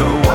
so